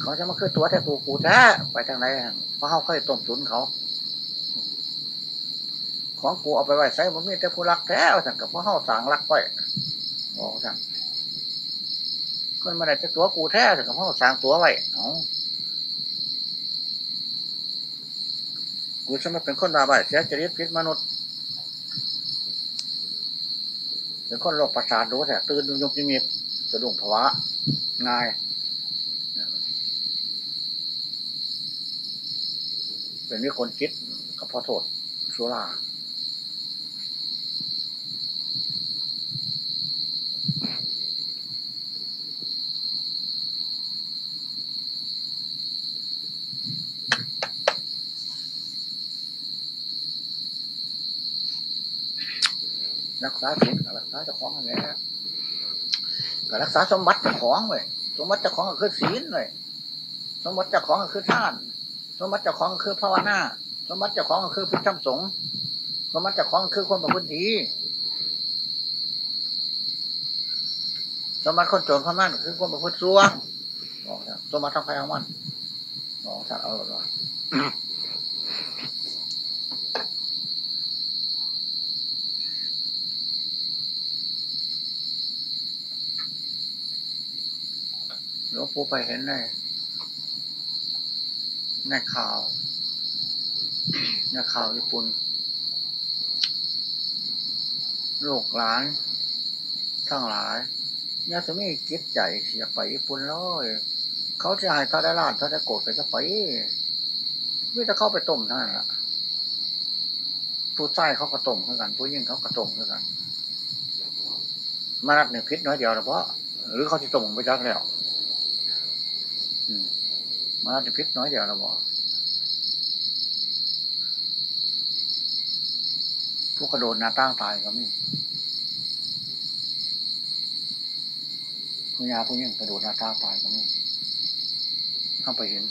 เขาจะมาคือตัวแต่กูกูแท้ไปทางไหนเพราะเขาเคยต้มตุนเขา ของกูเอาไปไว้ใส่ผมมีแต่ผู้รักแท้สั่งกับพราะเขาสั่งรักไปบอกสั่งคนมาได้จะตัวกูแท้สั่งกับพราะเขาสั่งตัวไว้เอากูจะมาเป็นคนบาบาเสียจริตพิษมนุษย์เป็นคนโรคประสาทดูแต่ตื่นยุบยิมิบสะดุ้งภาวะง่าย เป็นวิคนคิดกับพอโทษสุรารักษาศีลกับรักษาเจ้าของอะไรกับรักษาสมบัติเจ้าของเว้ยสมบัติเจ้าของก็คือศีลเว้ยสมบัติเจ้าของก็คือท่าน สมบัติเจ้าของคือภาวนาสมบัติเจ้าของคือพุทธธรรมสงฆ์สมบัติเจ้าของคือคนประพฤติดีสมบัติคนโจรคนนั้นคือคนประพฤติชั่วบอกสมบัติทางใครทางมันบอกสัตว์เอาหรอหลวงปู่ไปเห็นใน ในข่าวในข่าวญี่ปุ่นลูกหลาน ทั้งหลายเนี่ยจะมีจิตใจเสียไปญี่ปุ่นเลยเขาจะให้ถ้าได้ลาดถ้าได้โกรธก็จะไปไม่จะเข้าไปต้มท่านละผู้ใต้เขาก็ต้มเท่ากันผู้ยิ่งเขาก็ต้มเท่ากันมานัดหนึ่งพิษน้อยเดียวเพราะหรือเขาจะต้มไปจักแล้ว มานัดหนึ่งพิษน้อยเดียวเราบอกผู้กระโดดหน้าตั้งตายก็มีผู้ยาผู้ยิ่งกระโดดหน้าตั้งตายก็มีเข้าไปเห็น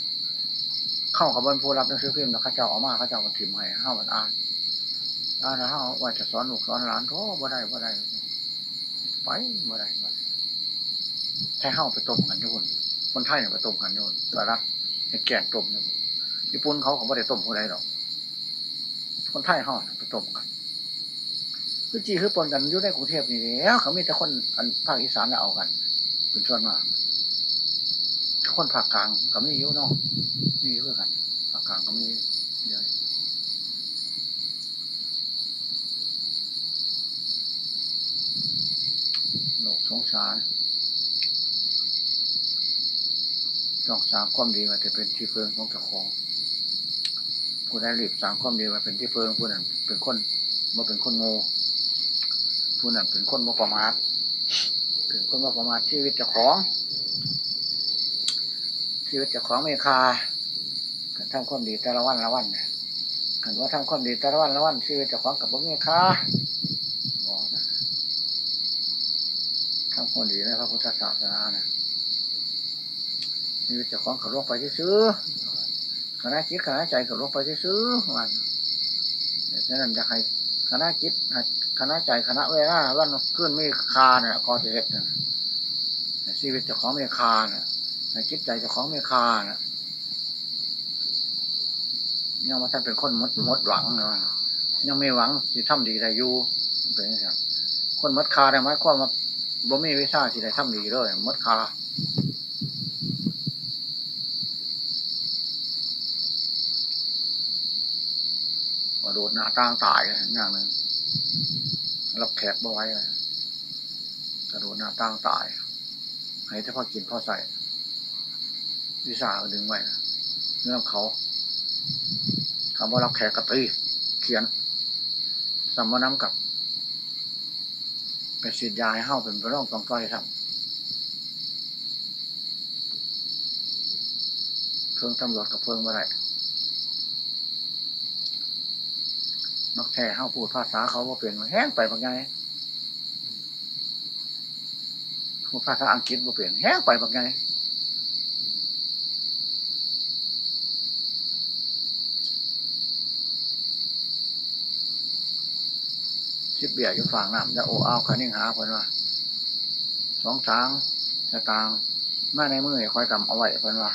เข้ากับบนผู้รับหนังสือพิมพ์แล้วข้าเจ้าออกมาข้าเจ้ามันถิ่มให้เข้ามันอ่านอ่านแล้วเข้าว่าจะสอนลูกสอนหลานโทบ่ได้บ่ได้ไปบ่ได้บ่ได้แค่เข้าไปต้มกันทุกคนคนไทยเนี่ยไปต้มกันทุกคนแต่รัก แกงต้มญี่ปุ่นเขาเขาไม่ได้ต้มผู้ใดหรอก คนไทยเขาไปต้มกันคือจีคือปนกันอยู่ในกรุงเทพนี่แล้วเขามีแต่คนภาคอีสานเอากัน เป็นส่วนมากคนภาคกลางก็ไม่ยุ่นอกมีเพื่อกันภาคกลางก็มีเดียวโลกสงสาร ต้องสร้างความดีมาจะเป็นที่เพิงของเจ้าของผู้ใดรีบสร้างความดีมาเป็นที่เพิงผู้นั้นเป็นคนมาเป็นคนโง่ผู้นั้นเป็นคนมาประมาทเป็นคนมาประมาทชีวิตเจ้าของชีวิตเจ้าของไม่คาการทำความดีแต่ละวันละวันกันว่าทำความดีแต่ละวันละวันชีวิตเจ้าของกับพวกไม่คาทำความดีในพระพุทธศาสนาเนี่ย ชีวิตเจ้าของกับโลกไปซื้อคณะจิตคณะใจกับโลกไปซื้อมันดังนั้นจะให้คณะจิตคณะใจคณะเวลาวันขึ้นไม่คาเนี่ยกอเทศเนี่ยชีวิตเจ้าของไม่คาเนี่ยจิตใจเจ้าของไม่คาเนี่ยยังมาท่านเป็นคนมดมดหวังเลยยังไม่หวังสิทำดีได้อยู่เป็นอย่างคนมดคาได้ไหมความว่าบ่มีวิชาสิได้ทำดีเลยมดคา โดดหน้าต่างตายอย่างหนึ่งรับแขกบ่ไว้กระโดดหน้าต่างตายให้ถ้าพ่อกินพ่อใส่ วิสาดึงไว้เรื่องเขาคำว่ารับแขกกระตีเขียนสัมมน้ำกับเป็นสิทยาให้เข้าเป็นร่องกองก้อยทำเพิ่งตำรวจกับเพิ่งมาได้ แท้เข้าพูดภาษาเขาว่าเปลี่ยนแห้งไปบางไงพูดภาษาอังกฤษว่าเปลี่ยนแห้งไปบางไงชิบเบียอยู่ฝั่งน้ำจะโอ้เอาขานิ่งหาคนว่าสองช้างสตางมาในมือคอยกำเอาไว้เพิ่นว่า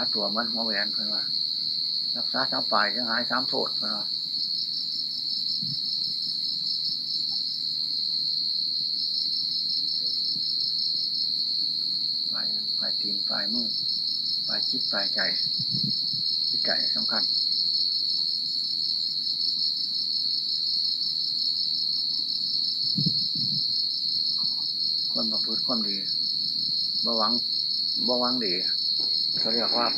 าตัวมันหัวแหวนเพิ่นว่า รักษาสามปลายยังหายสามโทษเพิ่นว่าปลายปลายตีนปลายมือปลายจิตปลายใจจิตใจสำคัญคนประพฤติความดีบ่หวังบ่หวังดี เขาเรียกว่า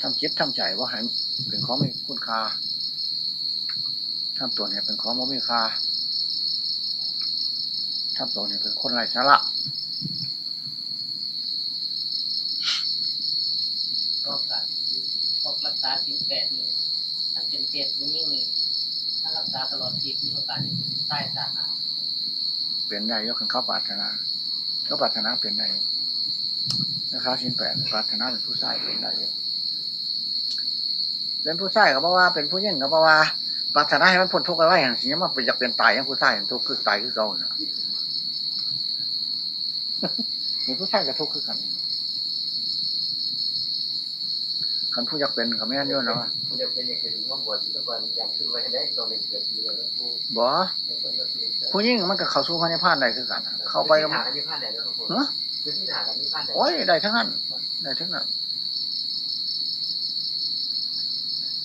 ทำจิตทำใจว่าให้เป็นของมีคุณค่าทำตัวเนี่ยเป็นของไม่มีค่าทำตัวเนี่ยเป็นคนไร้สาระก็การพบรักษาสินแปดนี่ถ้าเป็นเพศผู้หญิงนี่ถ้ารักษาตลอดชีพมีโอกาสจะเป็นใต้ชาติหน้าเป็นได้ยกขึ้นเข้าปรารถนาเขาปรารถนาเป็นได้ นะครับชิ้นแปดปรารถนาเป็นผู้ชายเป็นได้อยู่เป็นผู้ชายก็บอกว่าเป็นผู้ยิ่งก็บอกว่าปรารถนาให้มันพ้นทุกข์อะไรอย่างนี้มันอยากเป็นตายอย่างผู้ชายทุกข์คือตายคือเก่าน่ะเห็นผู้ชายกับทุกข์คือกัน คันผู้อยากเป็นเขาไม่นั่นด้วยนะว่ามันจะเป็นอย่างอื่นว่าบวชที่ตะกอนอยากขึ้นไว้ให้ได้ตอนเป็นเกิดปีแล้วนะครูบ่แล้วคนก็คือผู้หญิงมันก็เข้าสู่พระนิพพานได้คือกัน เข้าไปก็หากันมีพลาดไหนแล้วครูเนอะคือที่หากันมีพลาดไหนโอ้ยได้ทั้งนั้นได้ทั้งนั้น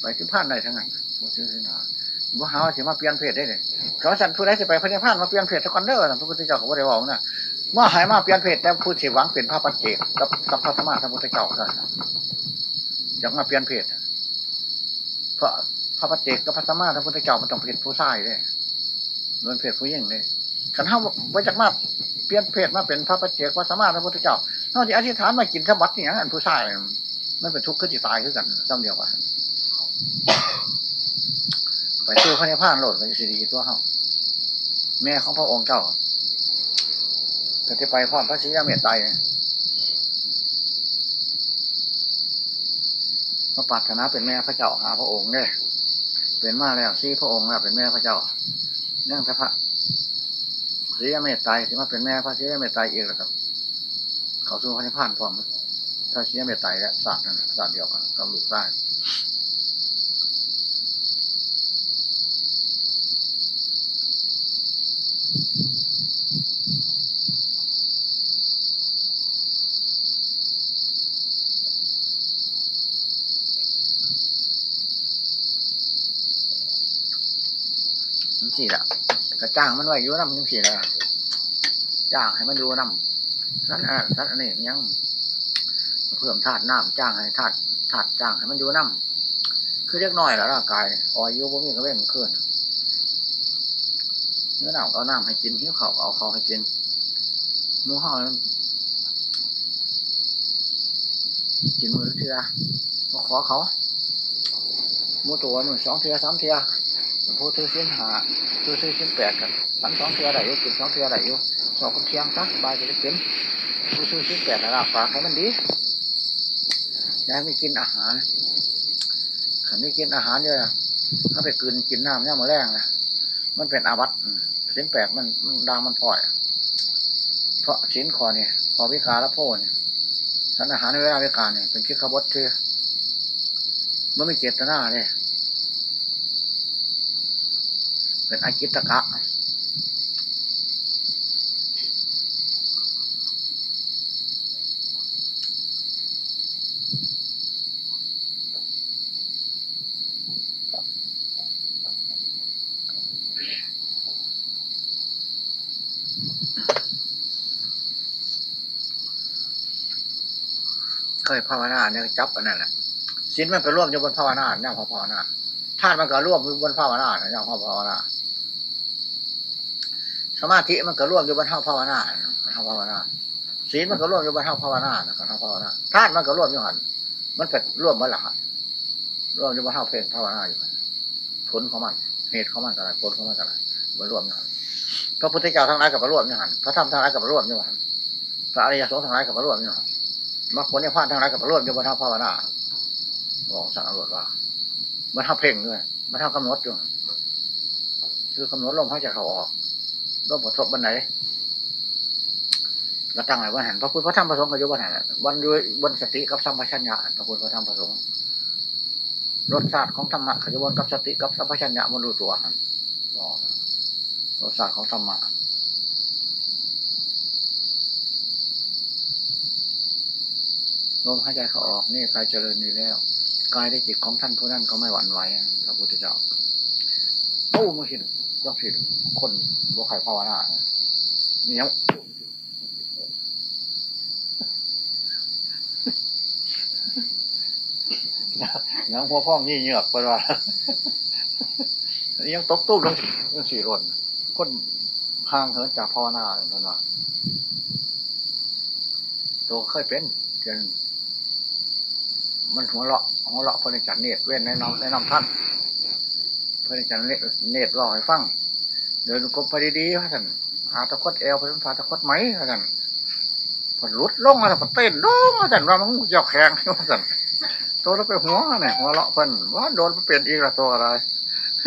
ไปที่พานได้ทั้งนั้นบ่ซื้อสินาบ่หาว่าสิมาเปลี่ยนเพศได้เลยเขาสั่นผู้ใดสิไปพระนิพพานมาเปลี่ยนเพศสักคนเด้อพระพุทธเจ้าเขาบ่ได้บอกนะว่าหายมาเปลี่ยนเพศแต่ผู้สิหวังเป็นพระปัจเจกกับกับพระธรรมะพระพุทธเจ้าเท่านั้น อยากมาเปลี่ยนเพศเพราะพระปัจเจกกับพระธรรมะพระพุทธเจ้ามันต้องเป็นผู้ชายเด้มันเพศผู้หญิงเด้คันเฮาบ่จักมาเปลี่ยนเพศมาเป็นพระปัจเจกพระธรรมะพระพุทธเจ้านอกจากอธิษฐานมากินสมบัติอย่างนั้นผู้ชายมันเป็นทุกข์ขึ้นจิตตายขึ้นกันจำเดียวกันไปซื้อพระนิพพานโหลดกันสิดีตัวเขาแม่ของพระองค์เจ้าก็จะไปพร้อมพระศรียาเมตไตร ระปรารถนาเป็นแม่พระเจ้าหาพระองค์เนี่ยเป็นมาแล้วซี่พระองค์แล้วเป็นแม่พระเจ้าเนื่องจากพระเสียเมตไตรที่มาเป็นแม่พระเสียเมตไตรเองแหละครับ เขาสู้พระนิพพานพร้อมถ้าเชี่ยเมตไตรและศาสตร์นั่นน่ะศาสตร์เดียวกันกับลูกได้ สี่ละกระจ้างมันไว้อยู่น้ำยังสี่ละจ้างให้มันดูน้ำสันอะสันอันนี้ยังเพิ่มธาตุน้ำจ้างให้ธาตุธาตุจ้างให้มันอยู่น้ำคือเล็กน้อยแล้วร่างกายอ่อยอยุบมีก็เว้นขึ้นเนื้อหนาวเอาน้ำให้กินหิวเขาเอาเขาให้กินหมูห่อนั้นกินมือเทือมาขอเขามูตัวมือสองเทือสามเทือ ผู้ถือเส้นหาผู้ถือเส้นแปดกันสันสองเทือได้อยู่กินสองเทือได้อยู่สอบคนเที่ยงซะบายจะได้กินผู้ซื้อชิ้นแปดระดับฝากให้มันดีอยากไม่กินอาหารขันไม่กินอาหารเยอะถ้าไปกินกินน้ำเนี่ยมาแรงนะมันเป็นอาวัตชิ้นแปดมันมันดังมันพลอย เพราะชิ้นคอเนี่ยคอพิการและโพเนี่ยสันอาหารในเวลาพิการเนี่ยเป็นคิดขบดเชื่อมันไม่เจตนาเนี่ย เป็นอากิตกะเคยภาวนาเนี่ยจับอันนั้นแหละศีลมันไปร่วมอยู่บนภาวนาเนี่ยพอภาวนาธาตุมันก็ร่วมอยู่บนภาวนาเนี่ยพอภาวนา สมาธิมันก็ร่วมอยู่บนเท่าภาวนาเท่าภาวนาศีลมันก็ร่วมอยู่บนเท่าภาวนาเท่าภาวนาธาตุมันก็ร่วมอยู่หันมันเป็นร่วมมันหละร่วมอยู่บนเท่าเพลงภาวนาอยู่ผลของมันเหตุของมันอะไรผลของมันอะไรมันร่วมอยู่หันพระพุทธเจ้าทั้งหลายกับมาร่วมอยู่หันพระธรรมทั้งหลายกับมาร่วมอยู่หันพระอริยสงฆ์ทั้งหลายกับมาร่วมอยู่หันมาคนเนี่ยพาดทางไรกับมร่วมอยู่บนเท่าภาวนาบอกสั่งตำรวจว่ามันท่าเพ่งด้วยมันท่ากำหนดอยู่คือกำหนดลมหายใจเขาออก ลมกระทบบันไหนก็ตั้งไว้วันหันพระพุทธพระธรรมพระสงฆ์ก็ยู่วันหันวันด้วยบนสติกับสัมปชัญญะพระพุทธพระธรรมพระสงฆ์รสชาติของธรรมะขยวนกับสติกับสัมปชัญญะมันรู้ตัวหันรสชาติของธรรมะลมหายใจเขาออกนี่กายเจริญดีแล้วกายได้จิตของท่านผู้นั้นก็ไม่หวั่นไหวพระพุทธเจ้า โอ้ไม่ผิดย่อมผิดคนบ่ใครภาวนาเนี่ยังยังหัวพ่องนี่เหงือกไปว่าอันนี้ยังตกตุ้ลงยังสี่ร่นคนห่างเหินจากภาวนาเป็นว่าตัวเคยเป็นเกิน มันหัวเราะหัวเราะพระนิจันเนตรเว้นในน้องในน้องท่านพระนิจันเนตรเนตรรอให้ฟังเดินกลมไปดีๆพระท่านหาตะคดเอวไปเป็นฝาตะคดไหมพระท่านผลรุดลงมาแต่ผลเต้นลงพระท่านว่ามันหยอกแข็งพระท่านตัวเราไปหัวเนี่ยหัวเราะเพิ่นว่าโดนมันเปลี่ยนอีกละตัวอะไร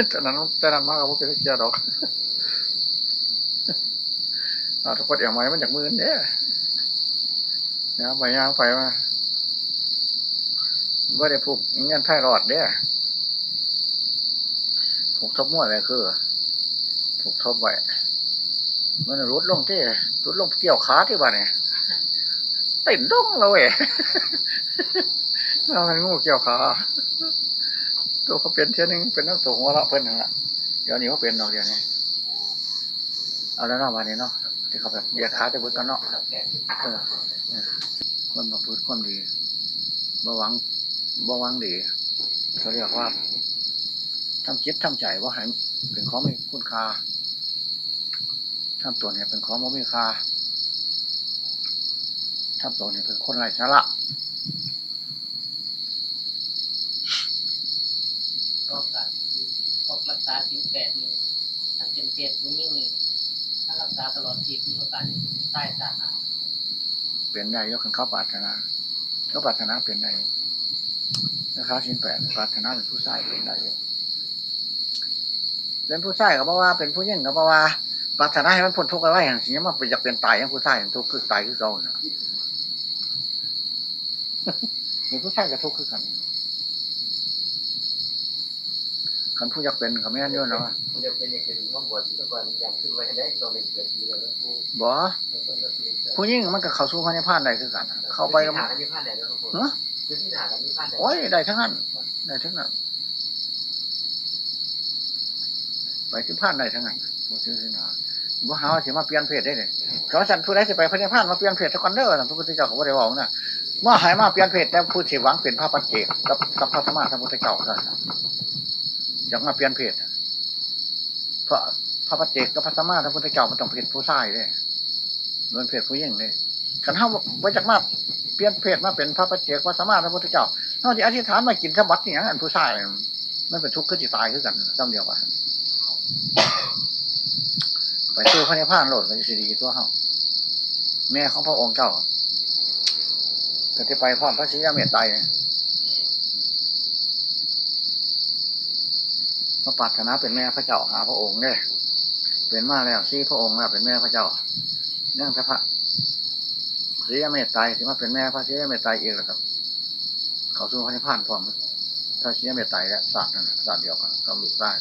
แต่นั้นแต่นั้นมากกว่าพวกเป็นเกียร์ดอกหาตะคดเอวไหมมันจากมือเนี่ยนะไปย่างไปมา ว่าได้ผูกเงี้ยไพ่รอดเด้ผูกทบมั่วอะไรคือผูกทบไว้มันรุดลงที่รุดลงเกี่ยวขาที่บ้านเนี่ยติดลงแล้วเว้ยเราให้งูเกี่ยวขาตัวเขาเป็นเช่นนึงเป็นนักตัวหัวเราะเพิ่นนั่นแหละเดี๋ยวนี้เขาเป็นดอกเดียวนี้เอาแล้วเนาะวันนี้เนาะที่เขาแบบเหยียดขาจะบุดกันเนาะเออเออคนมาพูดความดีบ่หวัง บ่หวังดีเขาเรียกว่าทำจิตทำใจว่าให้เป็นของมีคุณค่าทำตัวเนี่ยเป็นของบ่มีค่าทำตัวเนี่ยเป็นคนไร้สาระก็การพวกรักษาสินแปดนี่ถ้าเป็นเพศมันยิ่งนี่ถ้ารักษาตลอดชีพมีโอกาสได้ถึงใต้สาหัสเป็นได้ยกขึ้นเข้าปรารถนาก็ปรารถนาเป็นได้ นะครับชิ้นแปดปรารถนาเป็นผู้ชายเป็นได้อยู่เป็นผู้ชายก็เพราะว่าเป็นผู้หญิงก็เพราะว่าปรารถนาให้มันพ้นทุกข์เอาไว้อย่างสิ่งนี้มันอยากเป็นตายอย่างผู้ชายอย่างทุกข์คือตายคือเก่าน่ะมีผู้ชายกับทุกข์คือกันคันผู้อยากเป็นเขาไม่อันเดียวเนาะมันจะเป็นอย่างอื่นข้างบนที่ตะกอนอยากขึ้นไว้ให้ได้ตอนเป็นเกิดปีแล้วแล้วกูบ่ผู้หญิงมันก็เข้าสู่พระนิพพานได้คือกัน เข้าไปแล้แล้ววหากันมีผ้าไหนแล้วทุกคนเนาะ คือที่หากันมีผ้าไหนโอ้ยได้ทั้งนั้นได้ทั้งนั้นไปที่พานได้ทั้งนั้นผู้ชื่อสินาบ่หาว่าสิมาเปลี่ยนเพศได้เลยเขาสั่นผู้ใดสิไปพระนิพพานมาเปลี่ยนเพศสักคนเด้อพระพุทธเจ้าก็บ่ได้บอกนะว่าหายมาเปลี่ยนเพศแต่ผู้ที่หวังเป็นพระปัจเจกกับกับพระธรรมะพระพุทธเจ้าเท่นั้นอยากมาเปลี่ยนเพศเพราะพระปัจเจกกับพระธรรมะพระพุทธเจ้ามันต้องเป็นผู้ชายเลยมันเพศผู้หญิงเลย ขันเฮาบ่จักมาเปลี่ยนเพศมาเป็นพระปัจเจกพระธรรมะพระพุทธเจ้าเฮาสิอธิษฐานมากินสมบัตินี่หยังอันผู้ชายมันเป็นทุกข์คือสิตายคือกันซ้ำเดียวกันไปตู้พระนิพพานโหลดก็สิดีตัวเฮาแม่ของพระองค์เจ้าก็ที่ไปพร้อมพระศรีเมตไตรพระปรารถนาเป็นแม่พระเจ้าหาพระองค์เนี่ยเป็นมาแล้วซี่พระองค์แล้วเป็นแม่พระเจ้านั่งพระ ศรีเมตไตที่มาเป็นแม่พระศรียเมตไตเองแหละครับ เขาสู้พระนิพพานพร้อมพระศรียเมตไตและศาสตร์นั่นศาสตร์เดียวกันกับลูกได้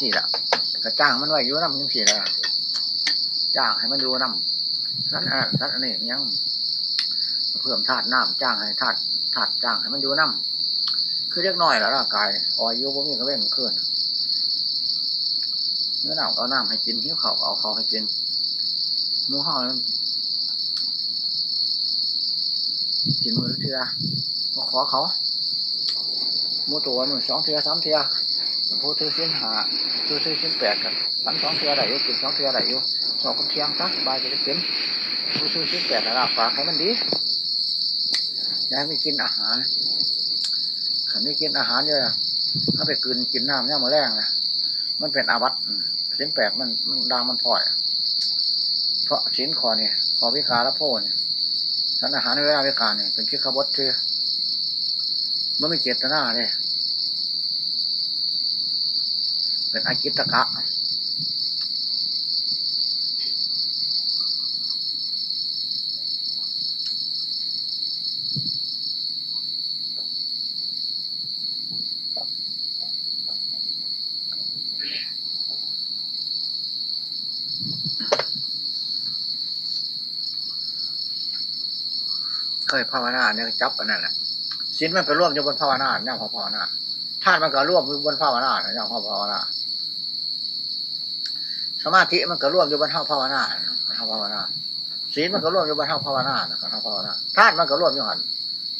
สี่ละกระจ้างมันไว้อยู่น้ำยังสี่ละ จ้างให้มันดูน้ำสันอะสันอันนี้ยังเพิ่มธาตุน้ำจ้างให้ธาตุธาตุจ้างให้มันดูน้ำคือเล็กน้อยแล้วร่างกายอ่อยยุบมีกระเว้นขึ้นเนื้อหนาวเอาน้ำให้กินหิ้วเขาเอาเขาให้กินมูห่อนั้นกินมือเทือก็ขอเขามูตัวหนึ่งสองเทือสามเทือ ผู้ถือสิ้นหาผู้ถือสิ้นแปดกันสันสองเทียอะไรอยู่กินสองเทียอะไรอยู่สองคนเที่ยงซะบายจะได้กินผู้ถือสิ้นแปดนะฝากให้มันดีอย่าให้ไม่กินอาหารขันไม่กินอาหารเยอะถ้าไปกินกินน้ำเนี่ยมาแรงนะมันเป็นอาวัตสิ้นแปดมันมันดังมันพลอย เพราะชิ้นคอเนี่ยคอวิกาและโพเนี่ยสันอาหารในเวลาวิการเนี่ยเป็นคิดขบวเธอมันไม่เจตนาเลย เป็นอากิตกะ เคยภาวนาเนี่ยจับอันนั้นแหละสินมันไปร่วมอยู่บนภาวนาเนี่ยพอภาวนา ธาตุมันก็ร่วมอยู่บนภาวนาเนี่ยพอภาวนาสมาธิมันก็ร่วมอยู่บนเท่าภาวนาเท่าภาวนาศีลมันก็ร่วมอยู่บนเท่าภาวนาเท่าภาวนาธาตุมันก็ร่วมอยู่หัน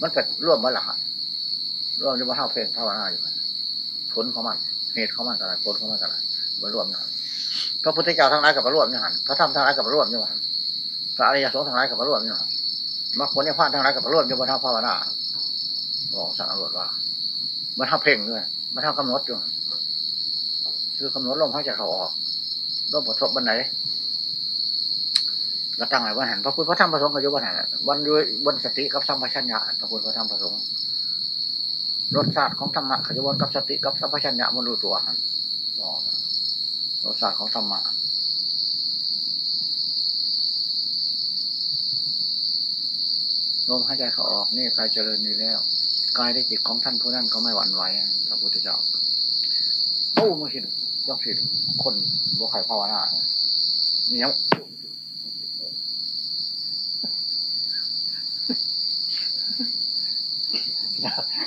มันเป็นร่วมมันละหันร่วมอยู่บนเท่าเพลงภาวนาอยู่ผลของมันเหตุของมันอะไรผลของมันอะไรมันร่วมอยู่หันพระพุทธเจ้าทั้งหลายกับมาร่วมอยู่หันพระธรรมทั้งหลายกับมาร่วมอยู่หันพระอริยสงฆ์ทั้งหลายกับมาร่วมอยู่หันมรรคผลเนี่ยพาดทั้งหลายกับมาร่วมอยู่บนเท่าภาวนาบอกสั่งอรวจว่า มันเท่าเพ่งด้วยมันเท่ากำหนดอยู่คือกำหนดลมหายใจเขาออกลมกระทบบันไหนเราตั้งไว้ว่าหันพระพุทธพระธรรมพระสงฆ์ก็อยู่บนหันวันด้วยบนสติกับสัมปชัญญะพระพุทธพระธรรมพระสงฆ์รสชาติของธรรมะขยวนกับสติกับสัมปชัญญะมันรู้ตัวหันรสชาติของธรรมะ ลมหายใจเขาออกนี่กายเจริญดีแล้วกายได้จิตของท่านผู้นั้นก็ไม่หวั่นไหวพระพุทธเจ้าโอ้ม่ผิดย่อมผิดคนบวใครภาวนาเนี่ย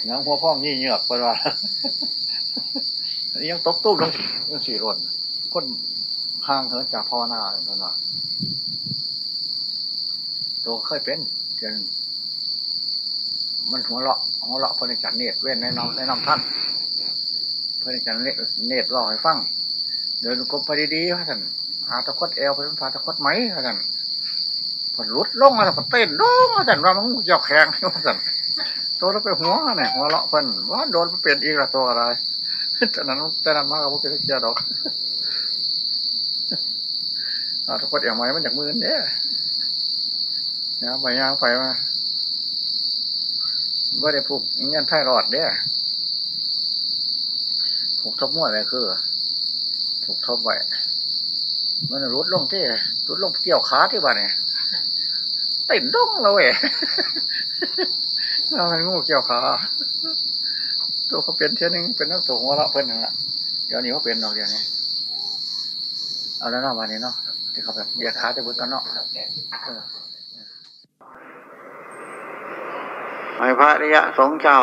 ยังหัวพ่องยี่เหงือกไปว่ายังตกตู้ลงยังสี่รนคนห่างเหินจากภาวนาตอนว่า ตัวเคยเป็นจนมันหัวเราะหัวเราะพระนิจันเนตเว้นในน้องในน้องท่านพระนิจันเนตรอให้ฟังเดินกลมไปดีๆพระท่านหาตะคดเอวเป็นผาตะคดไหมพระท่านผลรุดลงมาแล้วผลเต้นลงพระท่านว่ามันหยอกแข็งพระท่านตัวเราไปหัวเนี่ยหัวเราะเพิ่นว่าโดนเปลี่ยนอีกละตัวอะไรแต่นั้นแต่นั้นมากกว่าเป็นเกียร์ดอกอาตะคดเอวไหมมันจากมือเนี่ย นะไปย่างไปมาว่าได้ผูกเงี้ยไพ่รอดเด้ผูกทบมั่วอะไรคือผูกทบไว้มันรุดลงที่รุดลงเกี่ยวขาที่บ้านเนี่ยติดดงเราเอ๋เราเป็นงูเกี่ยวขาตัวเขาเป็นเท่านึงเป็นนักตัวหัวเราะเพิ่นนึงละเดี๋ยวนี้เขาเป็นเนาะเดี๋ยวนี้เอาแล้วเนาะวันนี้เนาะที่เขาแบบเหยียดขาจะบุกกันเนาะ ไอ้พระริยะสงเจ้า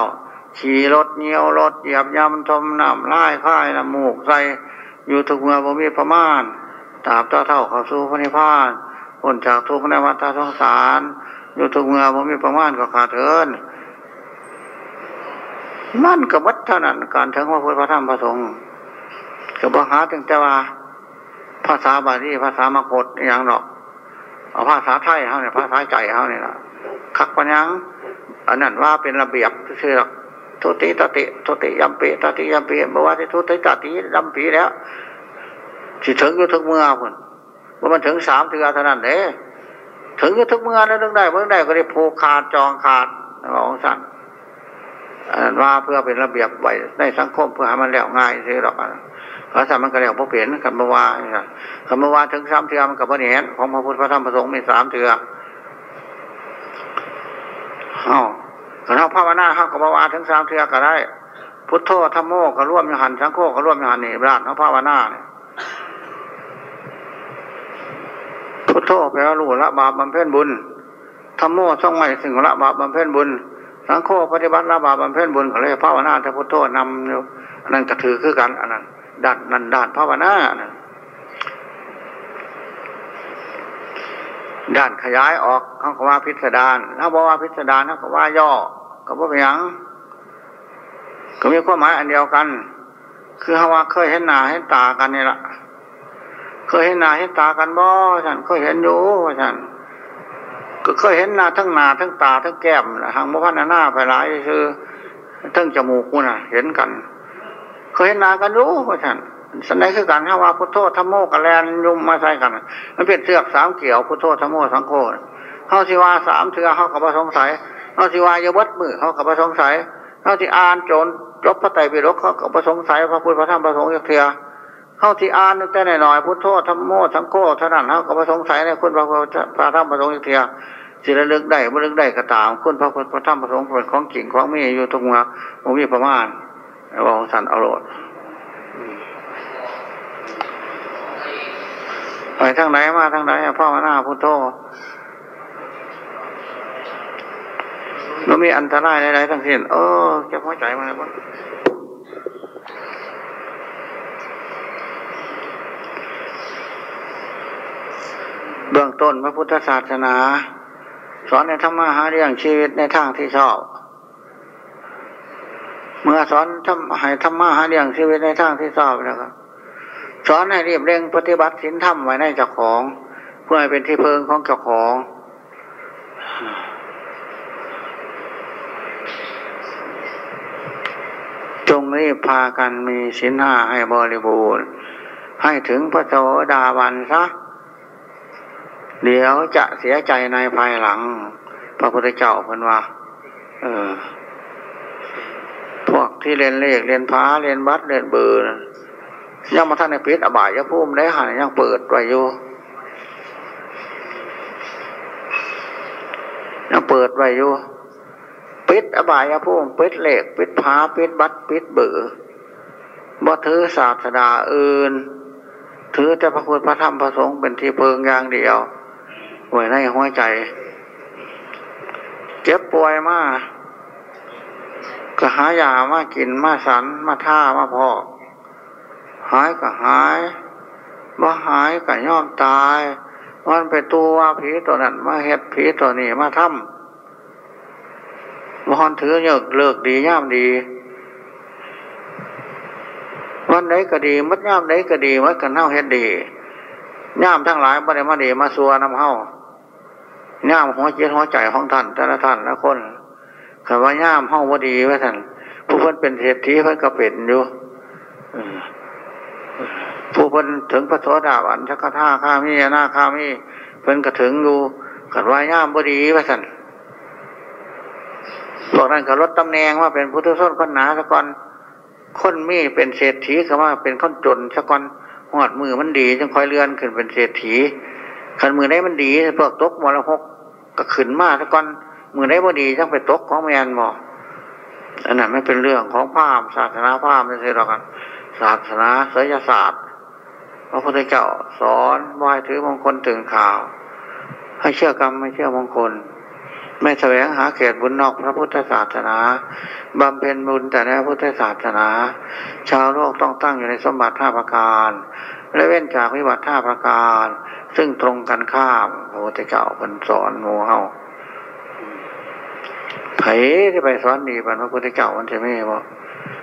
ขี่รถเงี้ยวรถเหยียบยำทมน้ำลายค่ายน้ำมูกใส่อยู่ทุกเมื่อบ่มีประมาณตราบเท่าเท่าเข้าสู่พระนิพพานพ้นจากทุกข์ในวัฏสงสารอยู่ทุกเมื่อบ่มีประมาณก็ขาดเถินนั่นกับวัดเท่านั้นการถึงพระพุทธธรรมพระสงฆ์กับบหาถึงแต่ว่า ภาษาบาลีภาษามกฏอย่างหรอก เอาภาษาไทยเขาเนี่ยภาษาใจเขาเนี่ยนะคักปัญญัง อันนั้นว่าเป็นระเบียบเชื่อทุติตติทุติยมปีตติยมปีเมื่อวานที่ทุติตติยมปีแล้วสิถึงอยู่ทุกเมื่อคนว่ามันถึงสามเทือเท่านั้นเด้ถึงอยู่ทุกเมื่อแล้วเรื่องได้เมื่อได้ก็ได้ผูกขาดจองขาดของสั่นอันนั้นว่าเพื่อเป็นระเบียบไว้ในสังคมเพื่อให้มันแล้วง่ายซื้อหรอกพระสัมมันก็แล้วพวกเปลี่ยนคำว่าคำว่าถึงสามเทือมันกับพระเนรของพระพุทธพระธรรมพระสงฆ์มีสามเทือเอา ถ้าเราภาวนาเขาก็ภาวนาถึงสามเทือก็ได้ พุทโธธรรมโมก็ร่วมยหันสังโฆก็ร่วมยหันนี่ราชเขาภาวนาเนี่ยพุทโธแปลว่ารู้ละบาปบำเพ็ญบุญธรรมโมส่องไม่สิ่งละบาปบำเพ็ญบุญ สังโฆปฏิบัติละบาปบำเพ็ญบุญก็เลยภาวนาแต่พุทโธนำอยู่อันนั้นก็ถือคือกันอันนั้นด้านนั่นด้านภาวนานะด้านขยายออกเขาก็ว่าพิสดารถ้าบอกว่าพิสดารเขาก็ว่าย่อ ก็ว่าเพียงก็มีความหมายอันเดียวกัน คือฮาว่าเคยเห็นหน้าเห็นตากันนี่ละเคยเห็นหน้าเห็นตากันบ่ฉันเคยเห็นอยู่ฉันก็เคยเห็นหน้าทั้งหน้าทั้งตาทั้งแก้มนะหางบ่พันหน้าไปหลายคือทั้งจมูกกูน่ะ เห็นกัน เคยเห็นหน้ากันรู้ว่ฉันสันใดคือกันฮาว่าพุทโธธรรมโมกับแลนยุมมาใส่กันมันเป็นเสือกสามเกี่ยวพุทโธธรรมโมสังโฆเฮาสิว่าสามเถือเฮากับประสงสัย เฮาสิว่าอยาวัดมือเฮากับประสงสัยเฮาที่อ่านโจนจบพระไตรปิฎกเขากับประสงสัยพระพุทธพระธรรมพระสงฆ์เถือเฮาที่อ่านแต่หน่อยพุทโธธรรมโมสังโฆเท่านั้นเฮากับประสงสัยในคุณพระพุทธพระธรรมพระสงฆ์เถือสิระลึกได้บ่ลึกได้ก็ตามคุณพระพุทธพระธรรมพระสงฆ์เป็นของจริงของมีอยู่ทุกเมื่อบ่มีประมาณว่าสันอรรถไปทางไหนมาทางไหนพ่อมาหน้าพุทโธ มันมีอันตรายใดๆทั้งสิ้นเออเก็บหัวใจมาแล้วเบื้องต้นพระพุทธศาสนา สอนในธรรมะหาเรื่องชีวิตในทางที่ชอบ เมื่อสอนทำให้ธรรมะหาเรื่องชีวิตในทางที่ชอบแล้วครับสอนให้รีบเร่งปฏิบัติศีลธรรมไว้ในเจ้าของ เพื่อให้เป็นที่เพิงของเจ้าของ จง รีบพากันมีศีลห้าให้บริบูรณ์ ให้ถึงพระโสดาบันซะ เดี๋ยวจะเสียใจในภายหลัง พระพุทธเจ้าเพิ่นว่า เออ พวกที่เรียนเลขเรียนพาเรียนบัตรเรียนเบอร์นยังมาท่านในปิดอบายยพุ่มได้หันยังเปิดไว้อยู่ยังเปิดไว้อยู่ อบายยพุ่มปิดเหล็กปิดพ้าปิดบัตรปิดเบือบ่ถือศาสดาอื่น ถือแต่พระพุทธพระธรรมพระสงฆ์เป็นที่เพิงอย่างเดียวไว้ในหัวใจ เจ็บป่วยมากก็หายามากินมาสันมาท่ามาพอกหายก็หายว่หายก็ย่อมตาย มันไปตัวผีตัวนั้นมาเฮ็ดผีตัวนี้มาทำ มหันถือเยกเลิกดีย่ามดี วันไหนก็ดีมัดย่ามไหนก็ดีมัดกันเท่าเฮ็ดดีย่ามทั้งหลายบ่ได้มาดีมาสัวนำเฮาย่ามหัวจิตหัวใจของท่านแต่ละท่านละคนคำว่าย่ามเฮาบ่ดีว่าท่านผู้เพิ่นเป็นเศรษฐีเพิ่นก็เป็นอยู่ผู้เพิ่นถึงพระโสดาบันชักท่าข้ามีหน้าข้ามีเพิ่นก็ถึงอยู่ขัดว่าย่ามบดีว่าน พวกนั้นก็ลดตำแหน่งว่าเป็นพุทธส้นคนหนาสะกอนคนมีเป็นเศรษฐีก็ว่าเป็นคนจนสะกอนหอดมือมันดีจึงคอยเลื่อนขึ้นเป็นเศรษฐีขันมือได้มันดีพวกตกมรหกก็ขึ้นมาสะกอนมือได้บ่ดีจังไปตกของแมนหมออันนั้นไม่เป็นเรื่องของพามศาสนาพามไม่ใช่หรอกกันศาสนาศิลศาสตร์พระพุทธเจ้าสอนว่าให้ถือมงคลตื่นข่าว ให้เชื่อกรรมไม่เชื่อมงคล ไม่แสวงหาเขตบุญนอกพระพุทธศาสนาบำเพ็ญบุญแต่ในพระพุทธศาสนา ชาวโลกต้องตั้งอยู่ในสมบัติท่าประการ และเว้นจากวิบัติท่าประการ ซึ่งตรงกันข้ามพระพุทธเจ้าเป็นสอนโมเฮาไผที่ไปสอนดีบรรพระพุทธเจ้ามันจะไม่บอก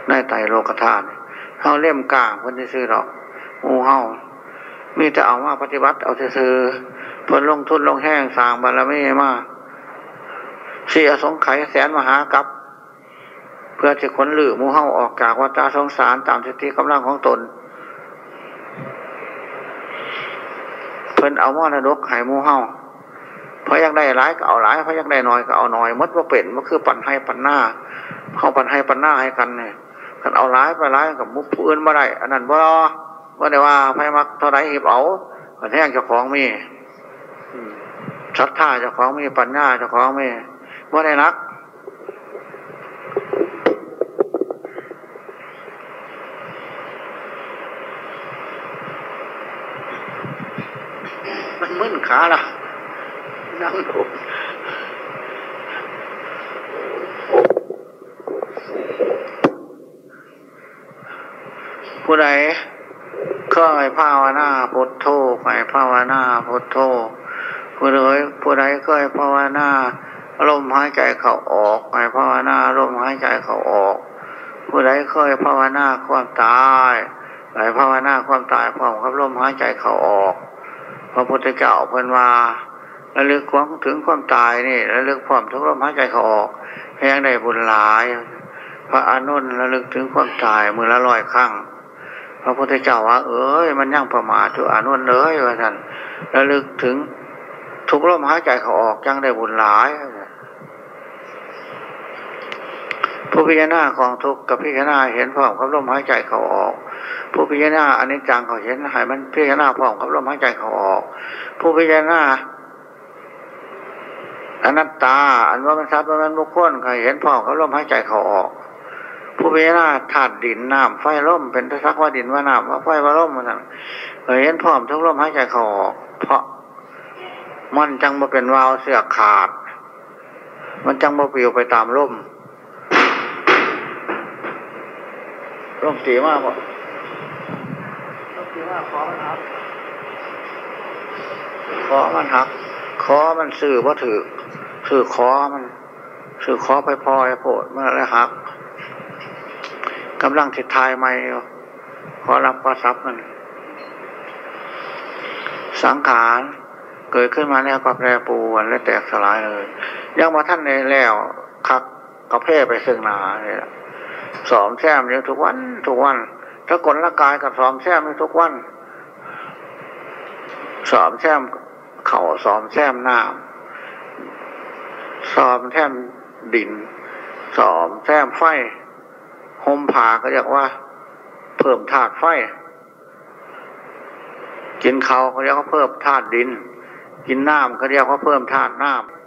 ในไตโลกธาตุเฮาเล่มกลางเพิ่นซื้อดอกมูเฮามีแต่เอามาปฏิบัติเอาซื้อเพิ่นลงทุนลงแห้งสร้างบารมีมา เสียสงไขแสนมหากับ เพื่อจะขนหลือมูเฮาออกจากวัฏสงสารตามสติกำลังของตน เพิ่นเอามอนะดกไห้มูเฮาเพราะยังได้หลายก็เอาหลายเพราะยังได้น้อยก็เอาน้อยมัดว่าเป็นมันคือปั่นให้ปั่นหน้าเข้าปั่นให้ปั่นหน้าให้กันเนี่ยกันเอาร้ายไปร้ายกับมุกผู้อื่นมาได้อันนั้นบ่รอว่าได้ว่าไพ่มักเท่าไรหิบเอากันแห้งเจ้าของมีชัดท่าเจ้าของมีปัญญาเจ้าของมี ว่าได้นัก มันมึนขาละนั่งดูผู้ใดเคยภาวนาพุทโธไปภาวนาพุทโธผู้ใดผู้ใดเคยภาวนา ลมหายใจเข้าออกไปภาวนาลมหายใจเข้าออก ผู้ใดเคยภาวนาความตายไหลภาวนาความตายพร้อมกับลมหายใจเข้าออก พระพุทธเจ้าเพิ่นว่าระลึกความถึงความตายนี่ระลึกพร้อมทุกลมหายใจเข้าออกแห่งได้บุญหลาย พระอานนระลึกถึงความตายมือละร้อยครั้งพระพุทธเจ้าว่า เอ้ยมันยังประมาทอยู่อานนท์เลยว่าท่านระลึกถึงทุกลมหายใจเขาออกยังได้บุญหลาย ผู้พิจารณาของทุกข์กับพิจารณาเห็นพร้อมกับลมหายใจเขาออก ผู้พิจารณาอนิจจังเขาเห็นให้มันพิจารณาพร้อมกับลมหายใจเขาออก ผู้พิจารณาอนัตตา อันว่ามันทรัพย์ว่ามันบุคคลเขาเห็นพร้อมกับลมหายใจเขาออก ผู้พิจารณาธาตุดินน้ำไฟลมเป็นทักว่าดินว่าน้ำว่าไฟว่าลมมันเคยเห็นพร้อมทุกลมหายใจเขาออก เพราะมันจังมาเป็นวาวเสือขาด มันจังมาปลิวไปตามลม ลมตีมากบ่ลมตีมากขอมันหักขอมันหักขอมันสื่อว่าถือสื่อขอมันสื่อขอไปพลอยโผดมันแล้วหักกำลังทิดทายไม่อยู่ขอรับขอทรัพย์มันสังขารเกิดขึ้นมาแล้วก็แปรปรวนและแตกสลายเลย ยังมาท่านในแล้วคักกระเพาะไปซึ่งหนาเนี่ย สอมแซมอยู่ทุกวัน ทุกวันถ้ากลละกายกับสอมแซมอยู่ทุกวันสอมแซมเข่าสอมแซมน้ำสอมแซมดิน สอมแซมไฟห่มผ้าก็เรียกว่า เพิ่มธาตุไฟ กินเขาเขาเรียกว่าเพิ่มธาตุดิน กินน้ำเขาเรียกว่าเพิ่มธาตุน้ำ